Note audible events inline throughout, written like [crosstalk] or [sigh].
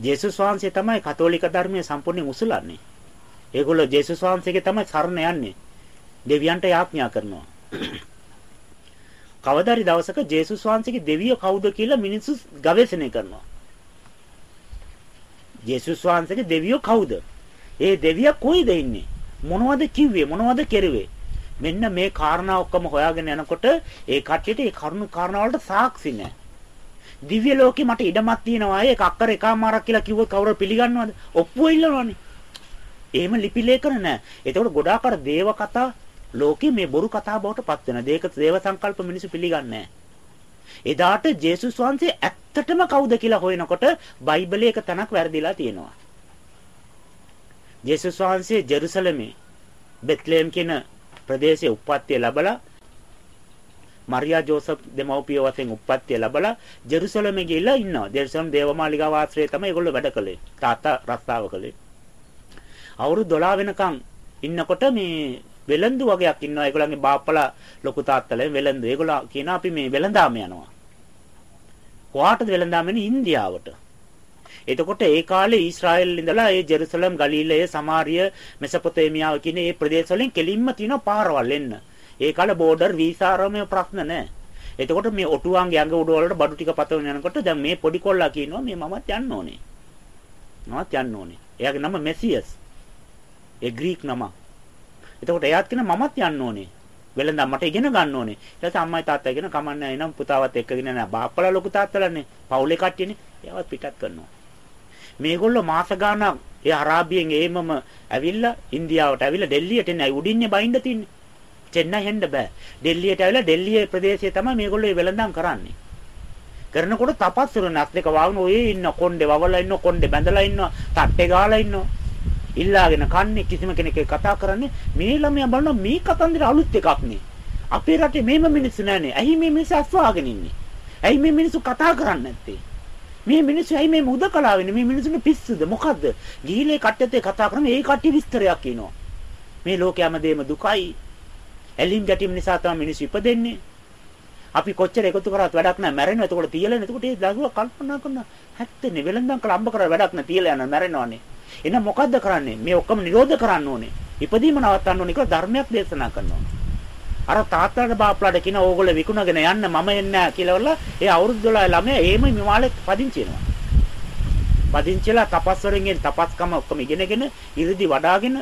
ජේසුස් වහන්සේ තමයි කතෝලික ධර්මයේ සම්පූර්ණයෙන් උසුලන්නේ. ඒගොල්ලෝ ජේසුස් වහන්සේගේ තමයි සරණ යන්නේ. දෙවියන්ට යාඥා කරනවා. කවදාරි දවසක ජේසුස් වහන්සේගේ දෙවියෝ කවුද කියලා මිනිස්සු ගවේෂණය කරනවා. ජේසුස් වහන්සේගේ දෙවියෝ කවුද? ඒ දෙවියා කොයිද ඉන්නේ? මොනවද කිව්වේ? මොනවද කෙරුවේ? මෙන්න මේ කාරණා ඔක්කොම හොයාගෙන යනකොට ඒ කට්ටියට ඒ කරුණු කාරණා වලට සාක්ෂි නැහැ. දිව්‍ය ලෝකේ මට ඉඩමක් තියෙනවා ඒක අක්කර එකමාරක් කියලා කිව්වොත් කවුරු පිළිගන්නවද? ඔප්පුව ඉල්ලනවනේ. එහෙම ලිපි ලේඛන නැහැ. ඒතකොට ගොඩාක් අර දේව කතා ලෝකේ මේ බොරු කතා බවට පත් වෙන. දේක දේව සංකල්ප මිනිස්සු පිළිගන්නේ එදාට ජේසුස් වහන්සේ ඇත්තටම කවුද කියලා හොයනකොට බයිබලයේ එක තැනක් වැරදිලා තියෙනවා. ජේසුස් වහන්සේ ජෙරුසලමේ බෙත්ලේම් කියන ප්‍රදේශයේ උප්පත්තිය ලැබලා මරියා ජෝසප් දෙමව්පිය වශයෙන් උප්පත්තිය ලැබලා ජෙරුසලමේ ගිහිල්ලා ඉන්නවා. ජෙරුසලම් දේවමාලිගාව ආශ්‍රයේ තමයි ඒගොල්ලෝ වැඩ කළේ. තාත්තා රස්සාව කළේ. අවුරුදු 12 වෙනකන් ඉන්නකොට මේ වෙලඳු වගේක් ඉන්නවා. ඒගොල්ලන්ගේ බාප්පලා ලොකු තාත්තලා වෙලඳු. ඒගොල්ලෝ කියන අපි මේ වෙලඳාම යනවා. කොහාටද වෙලඳාම යන්නේ? ඉන්දියාවට. එතකොට ඒ කාලේ ඊශ්‍රායෙල් ඉඳලා ඒ ජෙරුසලම් ගලීලය සමාරිය මෙසපොතේමියාව කියන මේ ප්‍රදේශ වලින් කෙලින්ම තියෙන පාරවල් එන්න. ඒ කාලේ බෝඩර් වීසා ආරමයේ ප්‍රශ්න නැහැ. එතකොට මේ ඔටුවාන්ගේ ඇඟ උඩ වලට බඩු ටික පතවන යනකොට දැන් මේ පොඩි කොල්ලා කියනවා මේ මමත් යන්න ඕනේ. මමත් යන්න ඕනේ. එයාගේ නම මෙසියස්. ඒ ග්‍රීක නම. එතකොට එයාත් කියන මමත් යන්න ඕනේ. වෙලඳා මට ඉගෙන ගන්න ඕනේ. ඊට පස්සේ අම්මයි තාත්තා ඉගෙන කමන්නේ එනම් පුතාවත් එක්කගෙන නෑ. බාප්පලා ලොකු තාත්තලානේ. පවුලේ කට්ටියනේ. ඒවත් පිටත් කරනවා. මේගොල්ලෝ මාස ගාණක් ඒ අරාබියෙන් ඒමම ඇවිල්ලා ඉන්දියාවට ඇවිල්ලා ඩෙල්ලියට එන්නේ. උඩින්නේ බයින්ද තින්නේ. චෙන්නයි හෙන්න බෑ. ඩෙල්ලියට ඇවිල්ලා ඩෙල්ලියේ ප්‍රදේශයේ තමයි මේගොල්ලෝ මේ වෙලඳාම් කරන්නේ. කරනකොට තපස් කරන අත් දෙක වාගෙන ඔය ඉන්න කොණ්ඩේ වවලා ඉන්න කොණ්ඩේ බැඳලා ඉන්නවා. තට්ටේ ගාලා ඉන්නවා. ඉල්ලාගෙන කන්නේ කිසිම කෙනෙක් කතා කරන්නේ මේ ළමයා බලන මේ කතන්දර අලුත් එකක් නේ. අපේ රටේ මේම මිනිස්සු නැනේ. ඇයි මේ මිනිස්සු අස්වාගෙන ඉන්නේ? ඇයි මේ මිනිස්සු කතා කරන්නේ නැත්තේ? මේ මිනිස්සු ඇයි මේ මුදකලා වෙන්නේ? මේ මිනිස්සුන්ට පිස්සුද? මොකද්ද? ගිහිලේ කට්ටියත් කතා කරන මේ කට්ටිය විස්තරයක් කියනවා. මේ ලෝකයේ හැමදේම දුකයි. ඇලින් ගැටීම් නිසා තමයි මිනිස්සු ඉපදෙන්නේ. අපි කොච්චර එකතු කරත් වැඩක් නැහැ මැරෙනවා. එතකොට තියලා එතකොට ඒ දරුවා කල්පනා කරනවා හැත්තනේ වෙලඳන් කළ අම්බ කරලා වැඩක් නැහැ තියලා යනවා මැරෙනවානේ. එහෙනම් මොකද්ද කරන්නේ? මේ ඔක්කොම නිරෝධ කරන්න ඕනේ. ඉපදීම නවත්තන්න ඕනේ කියලා ධර්මයක් දේශනා කරනවා. අර තාත්තලාට බාප්ලාට කියන ඕගොල්ලෝ විකුණගෙන යන්න මම එන්නේ නැහැ කියලා වල ඒ අවුරුදු 12 ළමයා එහෙම මිමාලේ පදිංචි වෙනවා. පදිංචිලා තපස් වලින්ගෙන් තපස්කම ඔක්කොම ඉගෙනගෙන ඉරිදි වඩාගෙන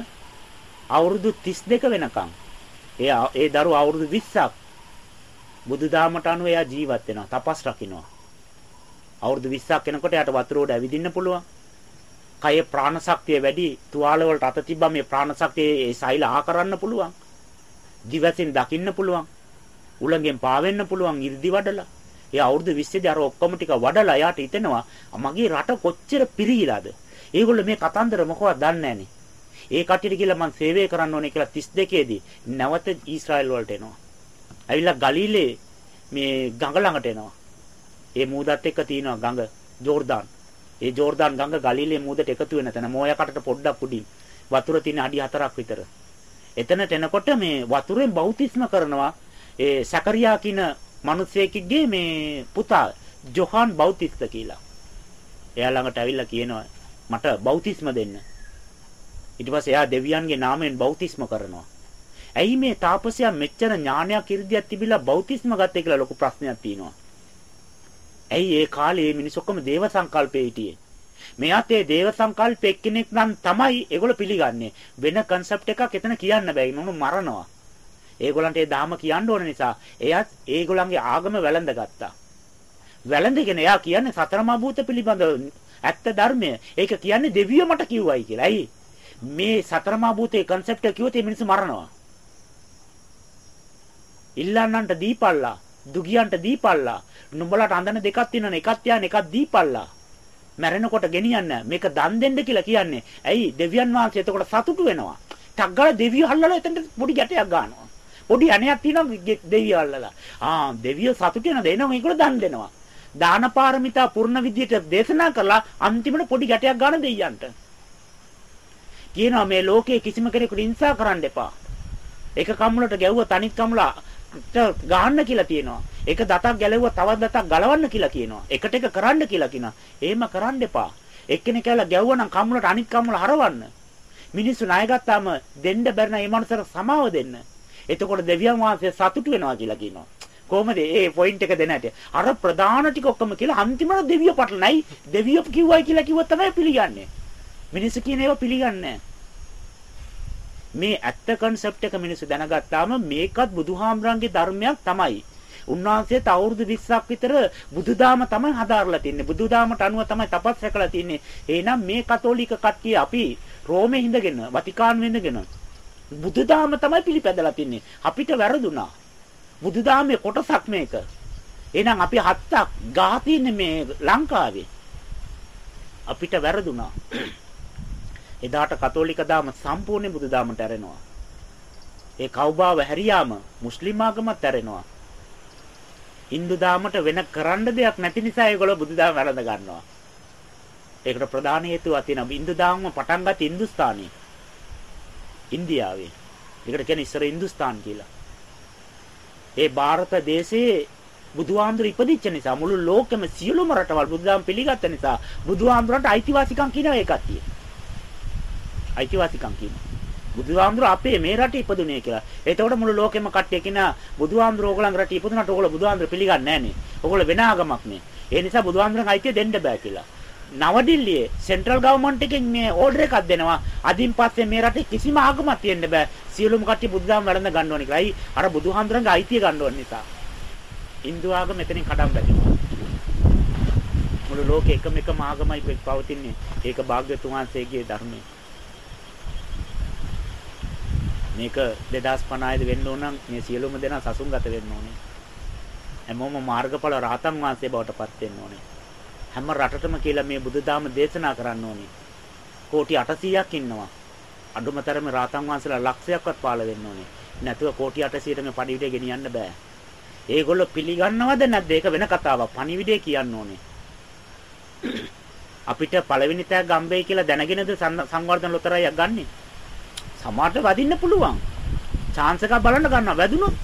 අවුරුදු 32 වෙනකන් ඒ ඒ දරුවා අවුරුදු 20ක් බුදුදාමට අනුව එයා ජීවත් වෙනවා තපස් රකින්නවා. අවුරුදු 20ක් වෙනකොට එයාට වතුර උඩ ඇවිදින්න පුළුවන්. කය ප්‍රාණ ශක්තිය වැඩි තුවාල වලට අත තිබ්බම මේ ප්‍රාණ ශක්තිය ඒ සෛල ආ කරන්න පුළුවන්. දිවසින් දකින්න පුළුවන්. උලඟෙන් පාවෙන්න පුළුවන් 이르දි වඩලා. ඒ අවුරුදු 20 දී අර ඔක්කොම ටික වඩලා යාට හිතෙනවා මගේ රට කොච්චර පිරිහිලාද. ඒගොල්ලෝ මේ කතන්දර මොකවත් දන්නේ නැහනේ. ඒ කට්ටියට කියලා මම සේවය කරන්න ඕනේ කියලා 32 දී නැවත ඊශ්‍රායල් වලට එනවා. ඇවිල්ලා ගලීලේ මේ ගඟ ළඟට එනවා. ඒ මූදත් එක්ක තියෙනවා ගඟ ජෝර්දාන්. ඒ ජෝර්දාන් ගඟ ගලිලේ මූදට එකතු වෙන තැන මෝයකටට පොඩ්ඩක් උඩින් වතුර තියෙන අඩි 4ක් විතර. එතනට එනකොට මේ වතුරෙන් බෞතිස්ම කරනවා ඒ සකරියා කියන මිනිසෙකගේ මේ පුතා ජොහාන් බෞතිස්ත කියලා. එයා ළඟට ඇවිල්ලා කියනවා මට බෞතිස්ම දෙන්න. ඊට පස්සේ එයා දෙවියන්ගේ නාමයෙන් බෞතිස්ම කරනවා. ඇයි මේ තාපසයා මෙච්චර ඥානයක් ඉර්ධියක් තිබිලා බෞතිස්ම ගත්තේ කියලා ලොකු ප්‍රශ්නයක් තියෙනවා. ඇයි ඒ කාලේ මේ මිනිස් ඔක්කොම දේව සංකල්පේ හිටියේ? මෙයාත් ඒ දේව සංකල්ප එක්කෙනෙක් නම් තමයි ඒගොල්ලෝ පිළිගන්නේ. වෙන concept එකක් එතන කියන්න බෑ. මොන මරනවා. ඒගොල්ලන්ට ඒ ධාම කියන්න ඕන නිසා එයාත් ඒගොල්ලන්ගේ ආගම වැළඳගත්තා. වැළඳගෙන එයා කියන්නේ සතරමා භූත පිළිබඳ ඇත්ත ධර්මය. ඒක කියන්නේ දෙවියෝ මට කිව්වයි කියලා. ඇයි? මේ සතරමා භූතේ concept එක කිව්වොත් මේ මිනිස්සු මරනවා. ඉල්ලන්නන්ට දීපල්ලා, දුගියන්ට දීපල්ලා, නුඹලට අඳන දෙකක් තියෙනවනේ එකක් තියාන එකක් දීපල්ලා. මැරෙනකොට ගෙනියන්න මේක දන් දෙන්න කියලා කියන්නේ. ඇයි දෙවියන් වහන්සේ එතකොට සතුටු වෙනවා. ටක් ගාලා දෙවියෝ අල්ලලා එතනට පොඩි ගැටයක් ගන්නවා. පොඩි අණයක් තියෙනවා දෙවියෝ අල්ලලා. ආ දෙවියෝ සතුටු වෙන දෙනවා මේකට දන් දෙනවා. දාන පාරමිතා පුර්ණ විදියට දේශනා කරලා අන්තිමට පොඩි ගැටයක් ගන්න දෙයියන්ට. කියනවා මේ ලෝකේ කිසිම කෙනෙකුට ඉන්සා කරන්න එපා. එක කම්මුලට ගැව්ව තනිත් කම්මුලා ගහන්න කියලා තියෙනවා. එක දතක් ගැලෙව්වා තවත් දතක් ගලවන්න කියලා කියනවා. එකට එක කරන්න කියලා කියනවා. එහෙම කරන්න එපා. එක්කෙනෙක් කියලා ගැව්වනම් කම්මුලට අනිත් කම්මුල හරවන්න. මිනිස්සු ණය ගත්තාම දෙන්න බැරි නම් ඒ මනුස්සර සමාව දෙන්න. එතකොට දෙවියන් වහන්සේ සතුටු වෙනවා කියලා කියනවා. කොහොමද ඒ පොයින්ට් එක දෙන හැටි? අර ප්‍රධාන ටික ඔක්කොම කියලා අන්තිමට දෙවියෝ පටලනයි. දෙවියෝ කිව්වයි කියලා කිව්වොත් තමයි පිළිගන්නේ. මිනිස්සු කියන ඒවා පිළිගන්නේ මේ ඇත්ත concept එක මිනිස්සු දැනගත්තාම මේකත් බුදුහාමරන්ගේ ධර්මයක් තමයි. උන්වහන්සේත් අවුරුදු 20ක් විතර බුදුදාම තමයි හදාarලා තින්නේ. බුදුදාමට අනුව තමයි තපස් රැකලා තින්නේ. එහෙනම් මේ කතෝලික කට්ටිය අපි රෝමේ හිඳගෙන වතිකානුවේ හිඳගෙන බුදුදාම තමයි පිළිපැදලා තින්නේ. අපිට වැරදුනා. බුදුදාමේ කොටසක් මේක. එහෙනම් අපි හත්තක් ගා තින්නේ මේ ලංකාවේ. අපිට වැරදුනා. එදාට කතෝලික දාම සම්පූර්ණ බුදුදාමට ඇරෙනවා. ඒ කවුබාව හැරියාම මුස්ලිම් ආගමත් ඇරෙනවා. Hindu දාමට වෙන කරන්න දෙයක් නැති නිසා ඒගොල්ලෝ බුදුදාම වැළඳ ගන්නවා. ඒකට ප්‍රධාන හේතුවක් තියෙනවා. Hindu දාම පටන් ගත්තේ හින්දුස්තානයේ. ඉන්දියාවේ. ඒකට කියන්නේ ඉස්සර හින්දුස්තාන් කියලා. ඒ ಭಾರತ දේශයේ බුදුහාමුදුර ඉපදිච්ච නිසා මුළු ලෝකෙම සියලුම රටවල් බුදුදහම පිළිගත්ත නිසා බුදුහාමුදුරන්ට අයිතිවාසිකම් කියනවා ඒ කට්ටිය. අයිතිවාසිකම් කියනවා. බුදුහාමුදුර අපේ මේ රටේ ඉපදුනේ කියලා. එතකොට මුළු ලෝකෙම කට්ටිය කියන බුදුහාමුදුර ඕගොල්ලන් රටේ ඉපදුනට ඕගොල්ලෝ බුදුහාමුදුර පිළිගන්නේ නැහනේ. ඕගොල්ලෝ වෙන ආගමක් නේ. ඒ නිසා බුදුහාමුදුරන් අයිතිය දෙන්න බෑ කියලා. නවදිල්ලියේ සෙන්ට්‍රල් ගවර්න්මන්ට් එකෙන් මේ ඕඩර් එකක් දෙනවා. අදින් පස්සේ මේ රටේ කිසිම ආගමක් තියෙන්න බෑ. සියලුම කට්ටිය බුදුදහම වැළඳ ගන්න ඕනේ කියලා. අර බුදුහාමුදුරන්ගේ අයිතිය ගන්න ඕන නිසා. Hindu ආගම මෙතනින් කඩම් බැඳිනවා. මුළු ලෝකෙ එකම එකම ආගමයි පවතින්නේ. ඒක භාග්‍යතුන් වහන්සේගේ ධර්මයේ. මේක 2050 වෙන්න ඕන නම් මේ සියලුම දෙනා සසුන්ගත වෙන්න ඕනේ. හැමෝම මාර්ගඵල රහතන් වහන්සේ බවට පත් වෙන්න ඕනේ. හැම රටටම කියලා මේ බුදුදාම දේශනා කරන්න ඕනේ. කෝටි 800ක් ඉන්නවා. අඩුමතරම රහතන් වහන්සේලා ලක්ෂයක්වත් පාල වෙන්න ඕනේ. නැතුව කෝටි 800ට මේ පණිවිඩය ගෙනියන්න බෑ. ඒගොල්ලෝ පිළිගන්නවද නැද්ද? ඒක වෙන කතාවක්. පණිවිඩය කියන්න ඕනේ. අපිට පළවෙනි තෑග්ග ගම්බේ කියලා දැනගෙනද සංවර්ධන ලොතරැයියක් ගන්නේ? සමහරට වදින්න පුළුවන්. chance එකක් බලන්න ගන්නවා වැදුනොත්.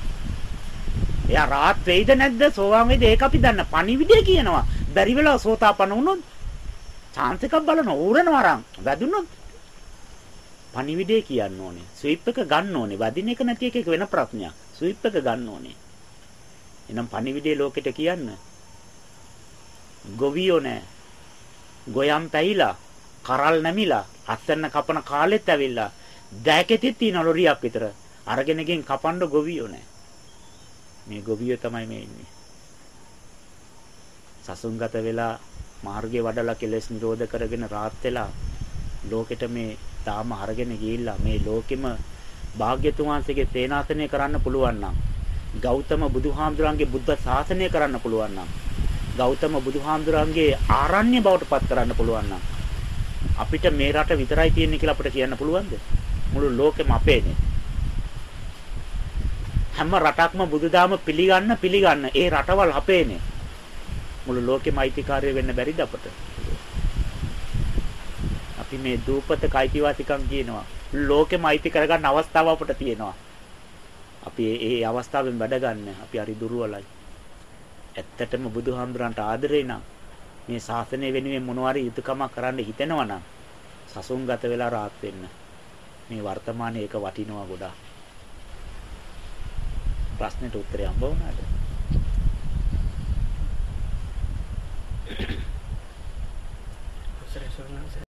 එයා රාත් වෙයිද නැද්ද සෝවාන් වෙයිද ඒක අපි දන්න. පණිවිඩය කියනවා. බැරි වෙලා සෝතාපන්න වුණොත් chance එකක් බලන ඌරනවා අරන් වැදුනොත් පණිවිඩය කියන්න ඕනේ. ස්විප් එක ගන්න ඕනේ. වදින එක නැති එක එක වෙන ප්‍රශ්නයක්. ස්විප් එක ගන්න ඕනේ. එහෙනම් පණිවිඩය ලෝකෙට කියන්න. ගොවියෝ නෑ. ගොයම් පැහිලා, කරල් නැමිලා, අස්සන්න කපන කාලෙත් ඇවිල්ලා දැකෙතිත් තියෙන ලොරියක් විතර. අරගෙන ගෙන් කපන්න ගොවියෝ නෑ. මේ ගොවියෝ තමයි මේ ඉන්නේ. සසුන්ගත වෙලා මාර්ගේ වඩලා කෙලෙස් නිරෝධ කරගෙන රාත් වෙලා ලෝකෙට මේ තාම අරගෙන ගිහිල්ලා මේ ලෝකෙම භාග්‍යතුන් වහන්සේගේ සේනාසනය කරන්න පුළුවන් නම් ගෞතම බුදුහාමුදුරන්ගේ බුද්ධ ශාසනය කරන්න පුළුවන් නම් ගෞතම බුදුහාමුදුරන්ගේ ආරණ්‍ය බවට පත් කරන්න පුළුවන් නම් අපිට මේ රට විතරයි තියෙන්නේ කියලා අපිට කියන්න පුළුවන්ද? මුළු ලෝකෙම අපේනේ. හැම රටක්ම බුදුදාම පිළිගන්න පිළිගන්න ඒ රටවල් අපේනේ. මුළු ලෝකෙම අයිතිකාරය වෙන්න බැරිද අපට? අපි මේ දූපතක අයිතිවාසිකම් කියනවා. ලෝකෙම අයිති කරගන්න අවස්ථාව අපට තියෙනවා. අපි ඒ අවස්ථාවෙන් වැඩ ගන්න. අපි හරි දුර්වලයි. ඇත්තටම බුදුහාමුදුරන්ට ආදරේ නම් මේ ශාසනය වෙනුවෙන් මොනවාරි යුතුයකමක් කරන්න හිතෙනවා නම් සසුන්ගත වෙලා rahat වෙන්න. මේ වර්තමානයේ ඒක වටිනවා ගොඩාක්. ප්‍රශ්නෙට උත්තරය හම්බ වුණාද? [coughs]